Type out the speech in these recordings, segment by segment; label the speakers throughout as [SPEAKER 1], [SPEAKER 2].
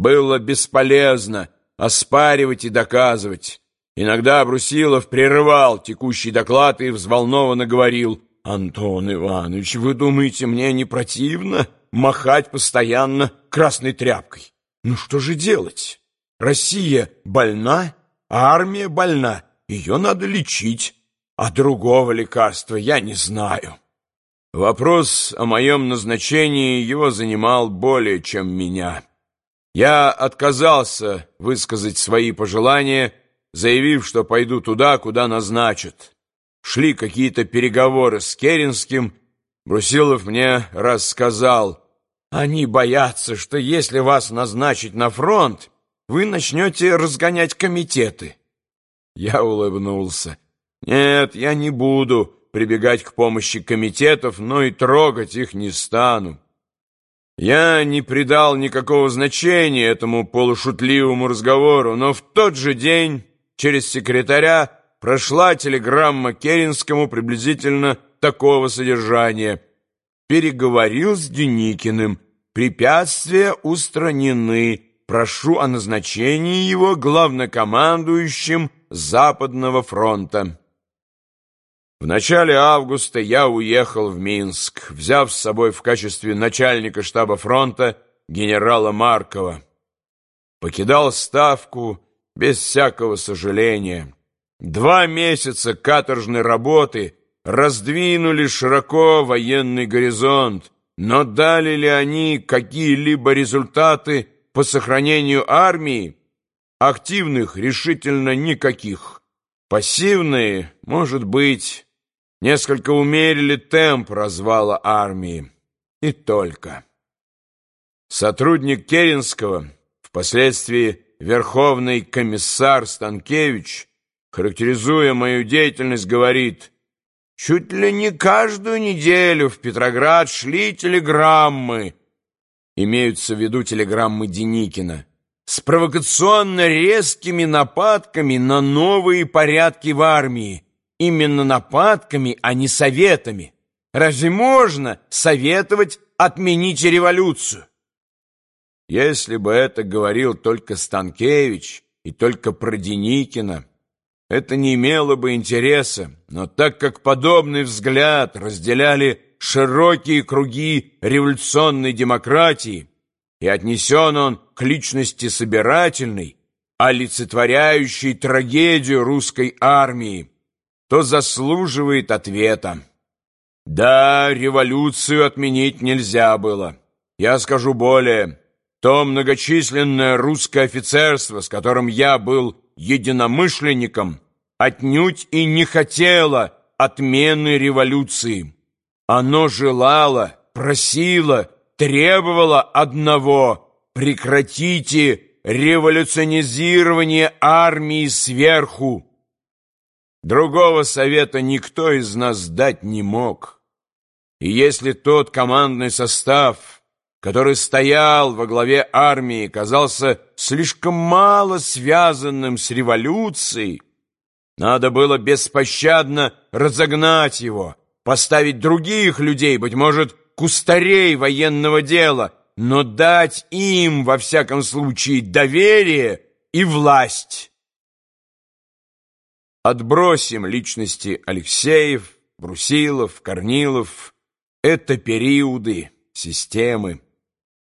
[SPEAKER 1] Было бесполезно оспаривать и доказывать. Иногда Брусилов прерывал текущий доклад и взволнованно говорил, «Антон Иванович, вы думаете, мне не противно махать постоянно красной тряпкой? Ну что же делать? Россия больна, а армия больна, ее надо лечить, а другого лекарства я не знаю». Вопрос о моем назначении его занимал более, чем меня. Я отказался высказать свои пожелания, заявив, что пойду туда, куда назначат. Шли какие-то переговоры с Керенским. Брусилов мне рассказал. Они боятся, что если вас назначить на фронт, вы начнете разгонять комитеты. Я улыбнулся. Нет, я не буду прибегать к помощи комитетов, но и трогать их не стану. Я не придал никакого значения этому полушутливому разговору, но в тот же день через секретаря прошла телеграмма Керенскому приблизительно такого содержания. Переговорил с Деникиным. Препятствия устранены. Прошу о назначении его главнокомандующим Западного фронта. В начале августа я уехал в Минск, взяв с собой в качестве начальника штаба фронта генерала Маркова. Покидал Ставку без всякого сожаления. Два месяца каторжной работы раздвинули широко военный горизонт, но дали ли они какие-либо результаты по сохранению армии? Активных решительно никаких. Пассивные, может быть, несколько умерили темп развала армии. И только. Сотрудник Керенского, впоследствии верховный комиссар Станкевич, характеризуя мою деятельность, говорит, «Чуть ли не каждую неделю в Петроград шли телеграммы». Имеются в виду телеграммы Деникина с провокационно резкими нападками на новые порядки в армии, именно нападками, а не советами. Разве можно советовать отменить революцию? Если бы это говорил только Станкевич и только про Деникина, это не имело бы интереса, но так как подобный взгляд разделяли широкие круги революционной демократии, и отнесен он к личности собирательной, олицетворяющей трагедию русской армии, то заслуживает ответа. Да, революцию отменить нельзя было. Я скажу более. То многочисленное русское офицерство, с которым я был единомышленником, отнюдь и не хотело отмены революции. Оно желало, просило, требовало одного — прекратите революционизирование армии сверху. Другого совета никто из нас дать не мог. И если тот командный состав, который стоял во главе армии, казался слишком мало связанным с революцией, надо было беспощадно разогнать его, поставить других людей, быть может, кустарей военного дела, но дать им, во всяком случае, доверие и власть. Отбросим личности Алексеев, Брусилов, Корнилов. Это периоды, системы.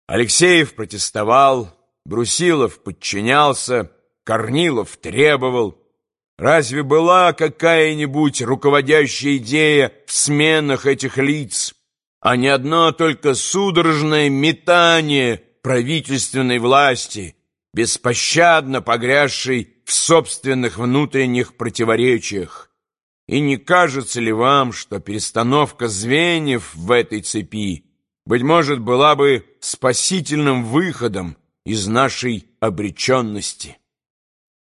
[SPEAKER 1] Алексеев протестовал, Брусилов подчинялся, Корнилов требовал. Разве была какая-нибудь руководящая идея в сменах этих лиц, а не одно только судорожное метание правительственной власти, беспощадно погрязшей в собственных внутренних противоречиях. И не кажется ли вам, что перестановка звеньев в этой цепи, быть может, была бы спасительным выходом из нашей обреченности?